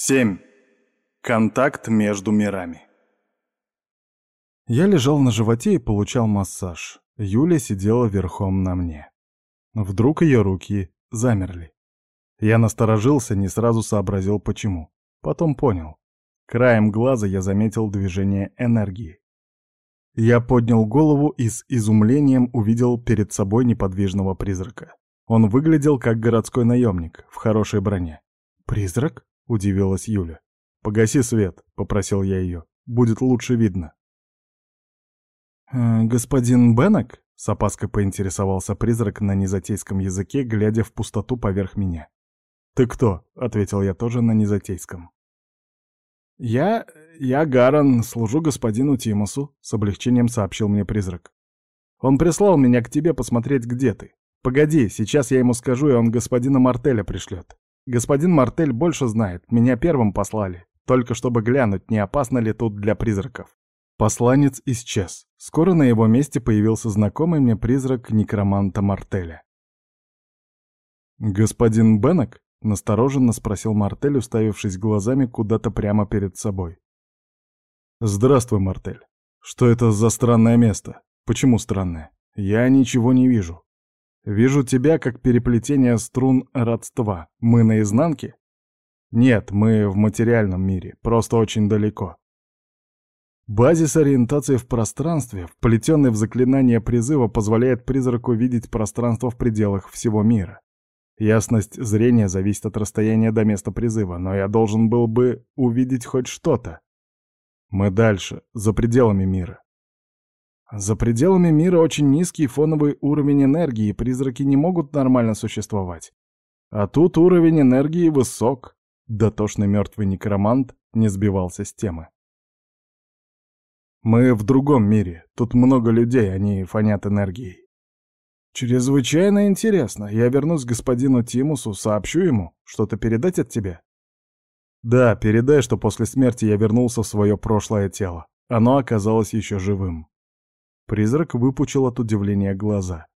7. Контакт между мирами. Я лежал на животе и получал массаж. Юля сидела верхом на мне. Вдруг ее руки замерли. Я насторожился, не сразу сообразил почему. Потом понял. Краем глаза я заметил движение энергии. Я поднял голову и с изумлением увидел перед собой неподвижного призрака. Он выглядел как городской наемник в хорошей броне. «Призрак?» — удивилась Юля. «Погаси свет», — попросил я ее. «Будет лучше видно». «Э, «Господин Беннек?» — с опаской поинтересовался призрак на незатейском языке, глядя в пустоту поверх меня. «Ты кто?» — ответил я тоже на незатейском. «Я... я Гаран, служу господину Тимусу», — с облегчением сообщил мне призрак. «Он прислал меня к тебе посмотреть, где ты. Погоди, сейчас я ему скажу, и он господина Мартеля пришлет. Господин Мартель больше знает, меня первым послали, только чтобы глянуть, не опасно ли тут для призраков. Посланец исчез. Скоро на его месте появился знакомый мне призрак некроманта Мартеля. «Господин Беннек?» — настороженно спросил Мартель, уставившись глазами куда-то прямо перед собой. «Здравствуй, Мартель. Что это за странное место? Почему странное? Я ничего не вижу. Вижу тебя как переплетение струн родства. Мы на изнанке? Нет, мы в материальном мире, просто очень далеко. Базис ориентации в пространстве, вплетенный в заклинание призыва, позволяет призраку видеть пространство в пределах всего мира. Ясность зрения зависит от расстояния до места призыва, но я должен был бы увидеть хоть что-то. Мы дальше, за пределами мира. За пределами мира очень низкий фоновый уровень энергии, призраки не могут нормально существовать. А тут уровень энергии высок. Дотошный мертвый некромант не сбивался с темы. Мы в другом мире. Тут много людей, они фонят энергией. Чрезвычайно интересно. Я вернусь к господину Тимусу, сообщу ему, что-то передать от тебя. Да, передай, что после смерти я вернулся в свое прошлое тело. Оно оказалось еще живым. Призрак выпучил от удивления глаза.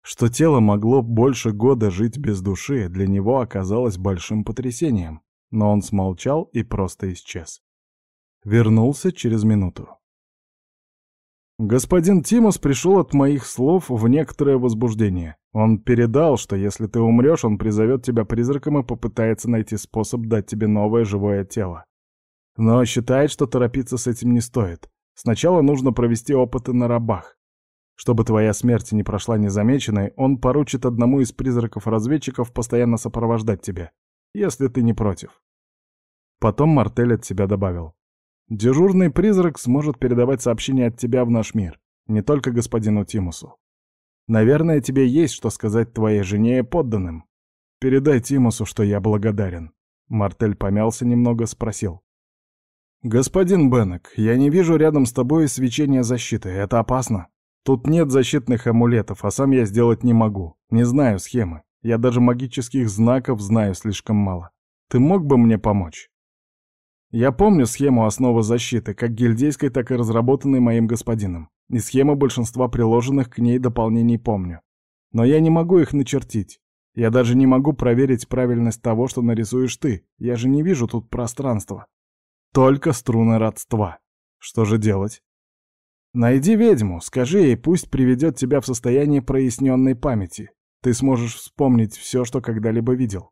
Что тело могло больше года жить без души, для него оказалось большим потрясением, но он смолчал и просто исчез. Вернулся через минуту. Господин Тимос пришел от моих слов в некоторое возбуждение. Он передал, что если ты умрешь, он призовет тебя призраком и попытается найти способ дать тебе новое живое тело. Но считает, что торопиться с этим не стоит. Сначала нужно провести опыты на рабах. Чтобы твоя смерть не прошла незамеченной, он поручит одному из призраков-разведчиков постоянно сопровождать тебя, если ты не против. Потом Мартель от себя добавил. Дежурный призрак сможет передавать сообщения от тебя в наш мир, не только господину Тимусу. Наверное, тебе есть что сказать твоей жене и подданным. Передай Тимусу, что я благодарен. Мартель помялся немного, спросил. «Господин Беннек, я не вижу рядом с тобой свечения защиты. Это опасно. Тут нет защитных амулетов, а сам я сделать не могу. Не знаю схемы. Я даже магических знаков знаю слишком мало. Ты мог бы мне помочь?» Я помню схему основы защиты, как гильдейской, так и разработанной моим господином. И схемы большинства приложенных к ней дополнений помню. Но я не могу их начертить. Я даже не могу проверить правильность того, что нарисуешь ты. Я же не вижу тут пространства. Только струны родства. Что же делать? Найди ведьму, скажи ей, пусть приведет тебя в состояние проясненной памяти. Ты сможешь вспомнить все, что когда-либо видел.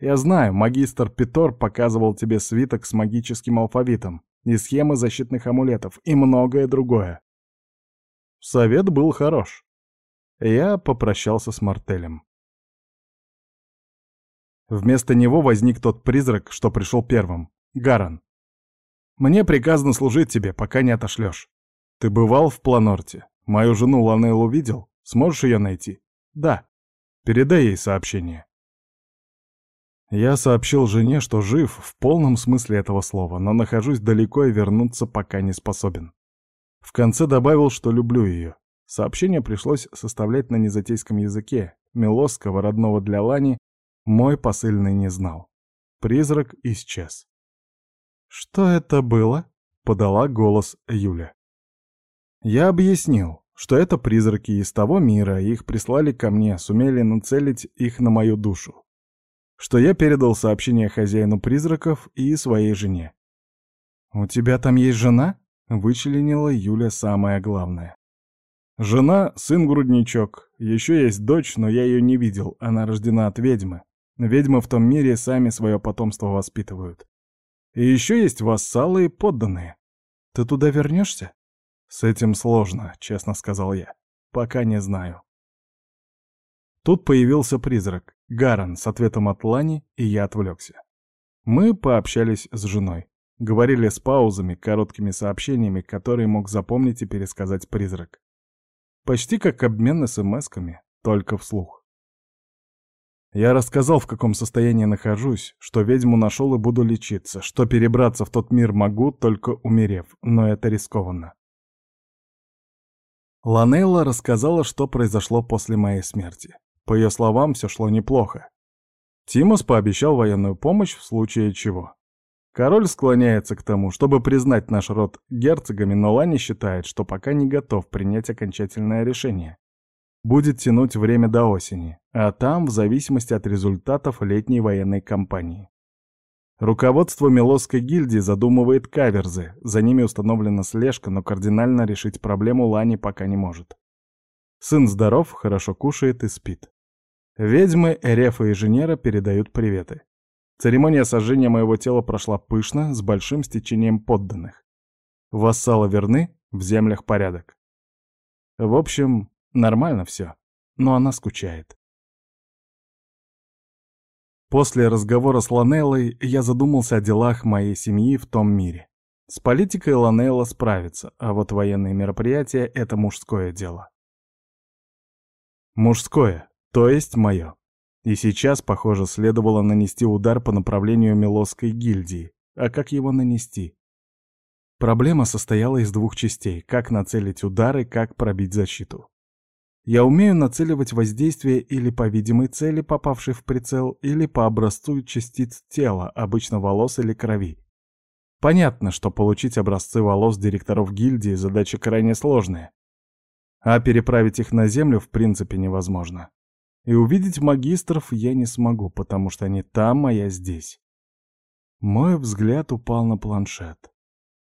Я знаю, магистр Питор показывал тебе свиток с магическим алфавитом и схемы защитных амулетов и многое другое. Совет был хорош. Я попрощался с Мартелем. Вместо него возник тот призрак, что пришел первым — Гаран. Мне приказано служить тебе, пока не отошлешь. Ты бывал в Планорте? Мою жену Ланеллу видел? Сможешь ее найти? Да. Передай ей сообщение. Я сообщил жене, что жив в полном смысле этого слова, но нахожусь далеко и вернуться пока не способен. В конце добавил, что люблю ее. Сообщение пришлось составлять на незатейском языке. Милосского, родного для Лани, мой посыльный не знал. Призрак исчез. «Что это было?» — подала голос Юля. Я объяснил, что это призраки из того мира, их прислали ко мне, сумели нацелить их на мою душу. что я передал сообщение хозяину призраков и своей жене. «У тебя там есть жена?» — вычленила Юля самое главное. «Жена, сын-грудничок. Еще есть дочь, но я ее не видел. Она рождена от ведьмы. Ведьмы в том мире сами свое потомство воспитывают. И еще есть вассалы и подданные. Ты туда вернешься? С этим сложно, честно сказал я. Пока не знаю. Тут появился призрак, Гаран, с ответом от Лани, и я отвлекся. Мы пообщались с женой. Говорили с паузами, короткими сообщениями, которые мог запомнить и пересказать призрак. Почти как обмен смс-ками, только вслух. Я рассказал, в каком состоянии нахожусь, что ведьму нашел и буду лечиться, что перебраться в тот мир могу, только умерев, но это рискованно. Ланелла рассказала, что произошло после моей смерти. По ее словам, все шло неплохо. Тимос пообещал военную помощь в случае чего. Король склоняется к тому, чтобы признать наш род герцогами, но Лани считает, что пока не готов принять окончательное решение будет тянуть время до осени, а там в зависимости от результатов летней военной кампании. Руководство Милосской гильдии задумывает каверзы, за ними установлена слежка, но кардинально решить проблему Лани пока не может. Сын здоров, хорошо кушает и спит. Ведьмы, Эрефа и Женера передают приветы. Церемония сожжения моего тела прошла пышно, с большим стечением подданных. Вассалы верны, в землях порядок. В общем, Нормально все, но она скучает. После разговора с Ланеллой я задумался о делах моей семьи в том мире. С политикой Ланелла справится, а вот военные мероприятия — это мужское дело. Мужское, то есть мое. И сейчас, похоже, следовало нанести удар по направлению Милосской гильдии. А как его нанести? Проблема состояла из двух частей — как нацелить удар и как пробить защиту. Я умею нацеливать воздействие или по видимой цели, попавшей в прицел, или по образцу частиц тела, обычно волос или крови. Понятно, что получить образцы волос директоров гильдии задача крайне сложная. А переправить их на землю в принципе невозможно. И увидеть магистров я не смогу, потому что они там, а я здесь. Мой взгляд упал на планшет.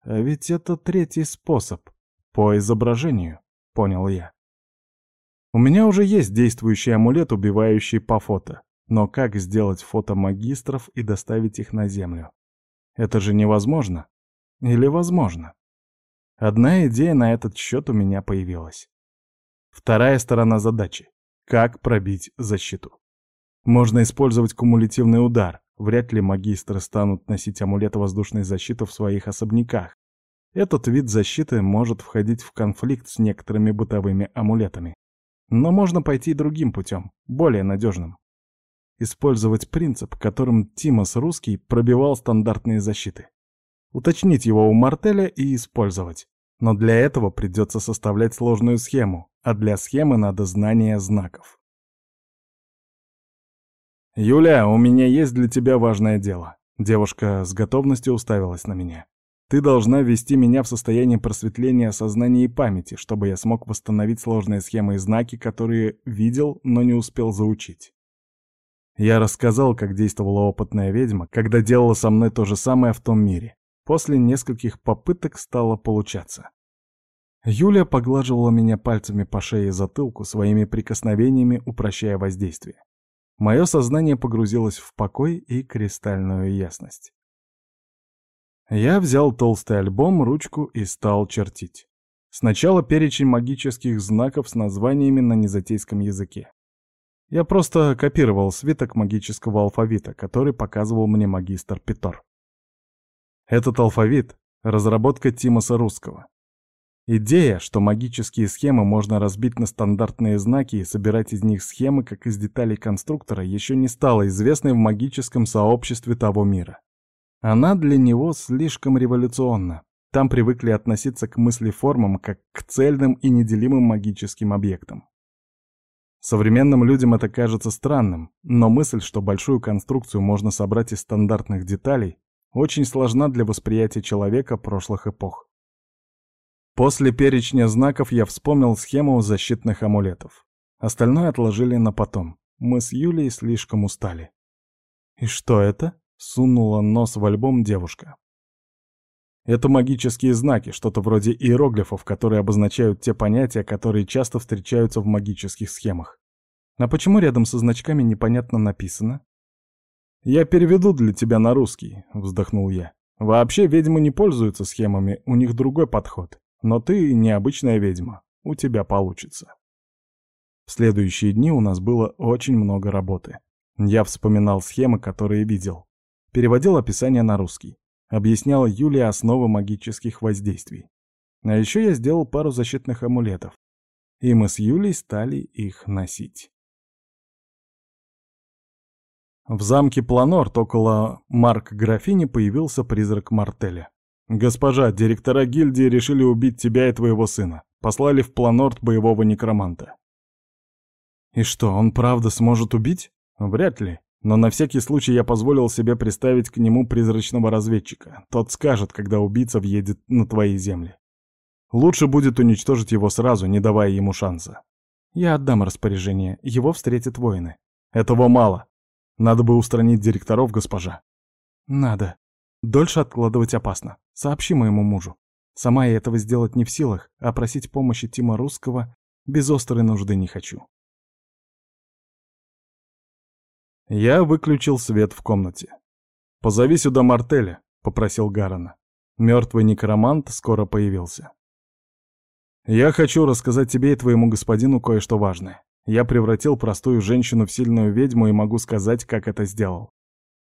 А ведь это третий способ. По изображению, понял я. У меня уже есть действующий амулет, убивающий по фото. Но как сделать фото магистров и доставить их на Землю? Это же невозможно. Или возможно? Одна идея на этот счет у меня появилась. Вторая сторона задачи — как пробить защиту. Можно использовать кумулятивный удар. Вряд ли магистры станут носить амулеты воздушной защиты в своих особняках. Этот вид защиты может входить в конфликт с некоторыми бытовыми амулетами. Но можно пойти другим путем, более надежным. Использовать принцип, которым Тимос Русский пробивал стандартные защиты. Уточнить его у Мартеля и использовать. Но для этого придется составлять сложную схему, а для схемы надо знание знаков. «Юля, у меня есть для тебя важное дело». Девушка с готовностью уставилась на меня. Ты должна ввести меня в состояние просветления сознания и памяти, чтобы я смог восстановить сложные схемы и знаки, которые видел, но не успел заучить. Я рассказал, как действовала опытная ведьма, когда делала со мной то же самое в том мире. После нескольких попыток стало получаться. Юля поглаживала меня пальцами по шее и затылку, своими прикосновениями упрощая воздействие. Мое сознание погрузилось в покой и кристальную ясность. Я взял толстый альбом, ручку и стал чертить. Сначала перечень магических знаков с названиями на незатейском языке. Я просто копировал свиток магического алфавита, который показывал мне магистр Питор. Этот алфавит — разработка Тимоса Русского. Идея, что магические схемы можно разбить на стандартные знаки и собирать из них схемы, как из деталей конструктора, еще не стала известной в магическом сообществе того мира. Она для него слишком революционна. Там привыкли относиться к мыслеформам как к цельным и неделимым магическим объектам. Современным людям это кажется странным, но мысль, что большую конструкцию можно собрать из стандартных деталей, очень сложна для восприятия человека прошлых эпох. После перечня знаков я вспомнил схему защитных амулетов. Остальное отложили на потом. Мы с Юлей слишком устали. «И что это?» — сунула нос в альбом девушка. Это магические знаки, что-то вроде иероглифов, которые обозначают те понятия, которые часто встречаются в магических схемах. А почему рядом со значками непонятно написано? «Я переведу для тебя на русский», — вздохнул я. «Вообще ведьмы не пользуются схемами, у них другой подход. Но ты необычная ведьма, у тебя получится». В следующие дни у нас было очень много работы. Я вспоминал схемы, которые видел. Переводил описание на русский. Объяснял Юле основы магических воздействий. А еще я сделал пару защитных амулетов. И мы с Юлей стали их носить. В замке Планорт около Марк Графини появился призрак Мартеля. «Госпожа, директора гильдии решили убить тебя и твоего сына. Послали в Планорт боевого некроманта». «И что, он правда сможет убить?» «Вряд ли. Но на всякий случай я позволил себе представить к нему призрачного разведчика. Тот скажет, когда убийца въедет на твои земли. Лучше будет уничтожить его сразу, не давая ему шанса. Я отдам распоряжение, его встретят воины. Этого мало. Надо бы устранить директоров, госпожа. Надо. Дольше откладывать опасно. Сообщи моему мужу. Сама я этого сделать не в силах, а просить помощи Тима Русского без острой нужды не хочу. Я выключил свет в комнате. «Позови сюда Мартеля», — попросил Гарана. Мертвый некромант скоро появился. «Я хочу рассказать тебе и твоему господину кое-что важное. Я превратил простую женщину в сильную ведьму и могу сказать, как это сделал.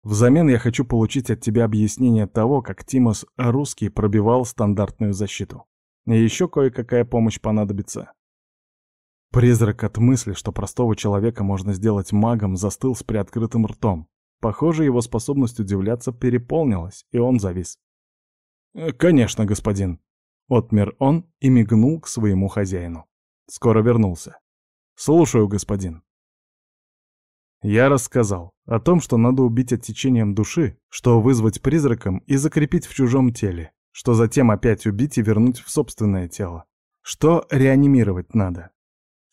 Взамен я хочу получить от тебя объяснение того, как Тимос Русский пробивал стандартную защиту. И еще кое-какая помощь понадобится. Призрак от мысли, что простого человека можно сделать магом, застыл с приоткрытым ртом. Похоже, его способность удивляться переполнилась, и он завис. «Э, «Конечно, господин», — отмер он и мигнул к своему хозяину. Скоро вернулся. «Слушаю, господин». Я рассказал о том, что надо убить оттечением души, что вызвать призраком и закрепить в чужом теле, что затем опять убить и вернуть в собственное тело, что реанимировать надо,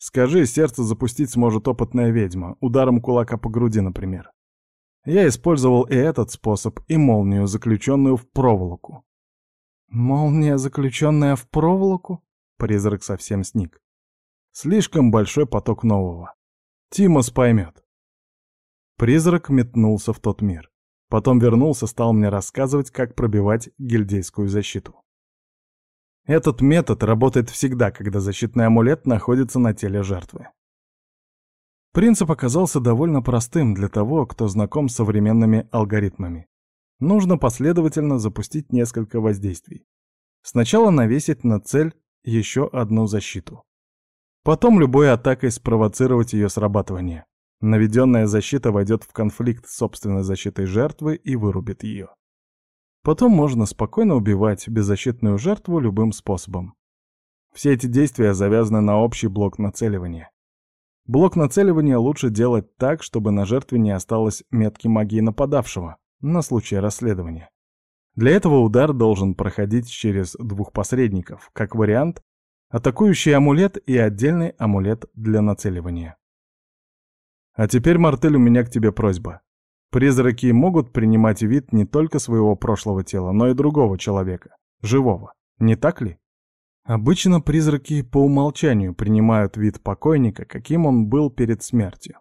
Скажи, сердце запустить сможет опытная ведьма, ударом кулака по груди, например. Я использовал и этот способ, и молнию, заключенную в проволоку. «Молния, заключенная в проволоку?» Призрак совсем сник. Слишком большой поток нового. Тимос поймет. Призрак метнулся в тот мир. Потом вернулся, стал мне рассказывать, как пробивать гильдейскую защиту. Этот метод работает всегда, когда защитный амулет находится на теле жертвы. Принцип оказался довольно простым для того, кто знаком с современными алгоритмами. Нужно последовательно запустить несколько воздействий. Сначала навесить на цель еще одну защиту. Потом любой атакой спровоцировать ее срабатывание. Наведенная защита войдет в конфликт с собственной защитой жертвы и вырубит ее. Потом можно спокойно убивать беззащитную жертву любым способом. Все эти действия завязаны на общий блок нацеливания. Блок нацеливания лучше делать так, чтобы на жертве не осталось метки магии нападавшего на случай расследования. Для этого удар должен проходить через двух посредников, как вариант атакующий амулет и отдельный амулет для нацеливания. А теперь, Мартель, у меня к тебе просьба. Призраки могут принимать вид не только своего прошлого тела, но и другого человека, живого, не так ли? Обычно призраки по умолчанию принимают вид покойника, каким он был перед смертью.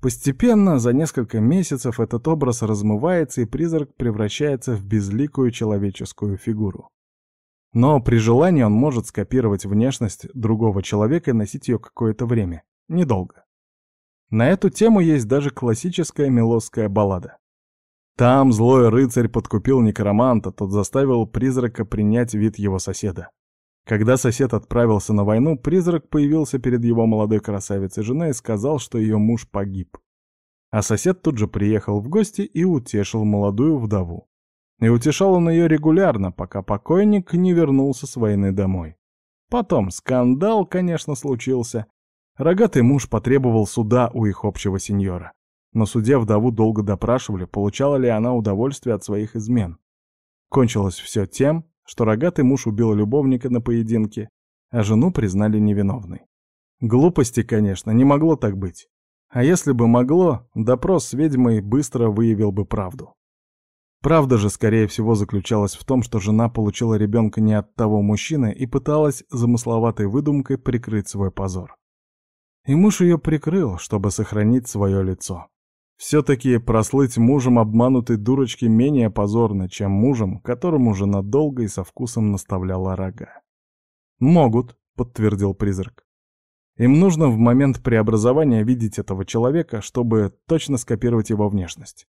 Постепенно, за несколько месяцев, этот образ размывается, и призрак превращается в безликую человеческую фигуру. Но при желании он может скопировать внешность другого человека и носить ее какое-то время, недолго. На эту тему есть даже классическая мелосская баллада. Там злой рыцарь подкупил некроманта, тот заставил призрака принять вид его соседа. Когда сосед отправился на войну, призрак появился перед его молодой красавицей женой и сказал, что ее муж погиб. А сосед тут же приехал в гости и утешил молодую вдову. И утешал он ее регулярно, пока покойник не вернулся с войны домой. Потом скандал, конечно, случился, Рогатый муж потребовал суда у их общего сеньора. На суде вдову долго допрашивали, получала ли она удовольствие от своих измен. Кончилось все тем, что рогатый муж убил любовника на поединке, а жену признали невиновной. Глупости, конечно, не могло так быть. А если бы могло, допрос с ведьмой быстро выявил бы правду. Правда же, скорее всего, заключалась в том, что жена получила ребенка не от того мужчины и пыталась замысловатой выдумкой прикрыть свой позор. И муж ее прикрыл, чтобы сохранить свое лицо. Все-таки прослыть мужем обманутой дурочки менее позорно, чем мужем, которому жена долго и со вкусом наставляла рога. «Могут», — подтвердил призрак. «Им нужно в момент преобразования видеть этого человека, чтобы точно скопировать его внешность.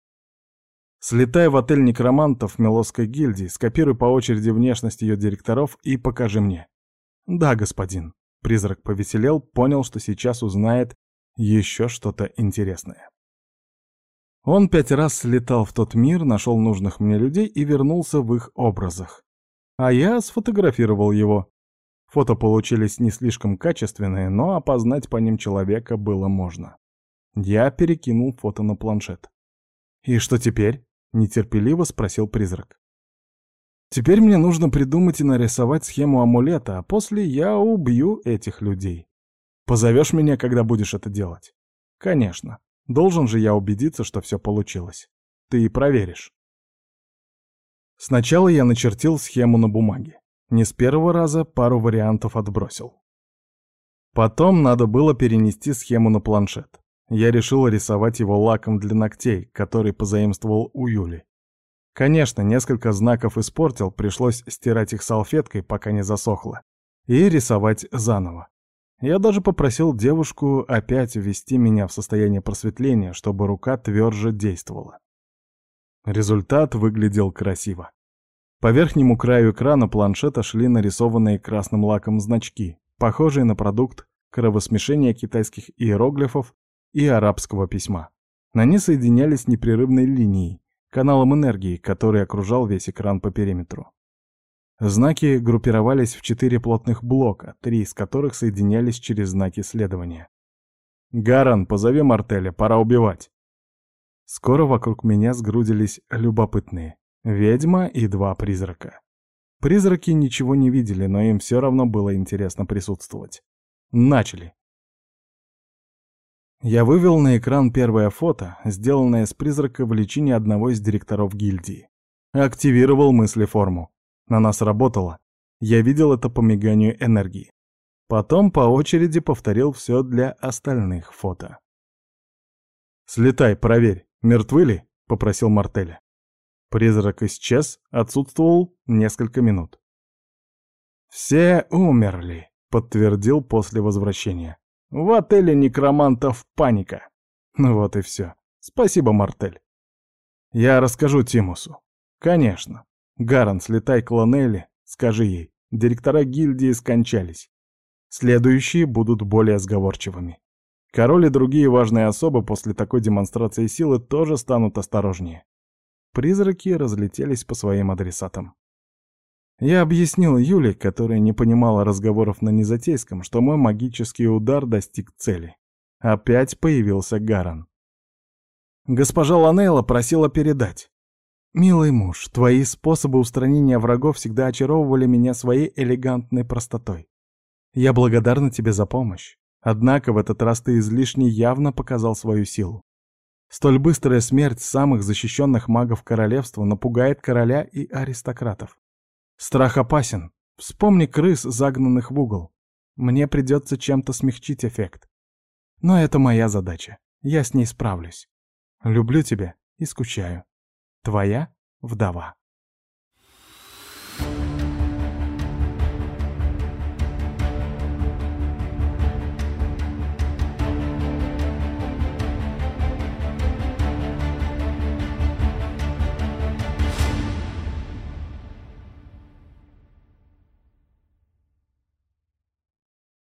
Слетай в отель некромантов Мелосской гильдии, скопируй по очереди внешность ее директоров и покажи мне». «Да, господин». Призрак повеселел, понял, что сейчас узнает еще что-то интересное. Он пять раз слетал в тот мир, нашел нужных мне людей и вернулся в их образах. А я сфотографировал его. Фото получились не слишком качественные, но опознать по ним человека было можно. Я перекинул фото на планшет. «И что теперь?» — нетерпеливо спросил призрак. «Теперь мне нужно придумать и нарисовать схему амулета, а после я убью этих людей. Позовешь меня, когда будешь это делать?» «Конечно. Должен же я убедиться, что все получилось. Ты и проверишь. Сначала я начертил схему на бумаге. Не с первого раза пару вариантов отбросил. Потом надо было перенести схему на планшет. Я решил рисовать его лаком для ногтей, который позаимствовал у Юли. Конечно, несколько знаков испортил, пришлось стирать их салфеткой, пока не засохло, и рисовать заново. Я даже попросил девушку опять ввести меня в состояние просветления, чтобы рука тверже действовала. Результат выглядел красиво. По верхнему краю экрана планшета шли нарисованные красным лаком значки, похожие на продукт кровосмешения китайских иероглифов и арабского письма. На них соединялись непрерывной линией, каналом энергии, который окружал весь экран по периметру. Знаки группировались в четыре плотных блока, три из которых соединялись через знаки следования. «Гаран, позови Мартеля, пора убивать!» Скоро вокруг меня сгрудились любопытные. Ведьма и два призрака. Призраки ничего не видели, но им все равно было интересно присутствовать. Начали. Я вывел на экран первое фото, сделанное с призрака в личине одного из директоров гильдии. Активировал мыслеформу. На нас работало. Я видел это по миганию энергии. Потом по очереди повторил все для остальных фото. «Слетай, проверь, мертвы ли?» — попросил Мартеля. Призрак исчез, отсутствовал несколько минут. «Все умерли», — подтвердил после возвращения. «В отеле некромантов паника». Ну вот и все. Спасибо, Мартель. Я расскажу Тимусу. Конечно. Гаран, слетай к Ланелли, скажи ей, директора гильдии скончались. Следующие будут более сговорчивыми. Король и другие важные особы после такой демонстрации силы тоже станут осторожнее. Призраки разлетелись по своим адресатам. Я объяснил Юле, которая не понимала разговоров на незатейском, что мой магический удар достиг цели. Опять появился Гаран. Госпожа Ланейла просила передать. «Милый муж, твои способы устранения врагов всегда очаровывали меня своей элегантной простотой. Я благодарна тебе за помощь. Однако в этот раз ты излишне явно показал свою силу. Столь быстрая смерть самых защищенных магов королевства напугает короля и аристократов. Страх опасен. Вспомни крыс, загнанных в угол. Мне придется чем-то смягчить эффект. Но это моя задача. Я с ней справлюсь. Люблю тебя и скучаю. Твоя вдова.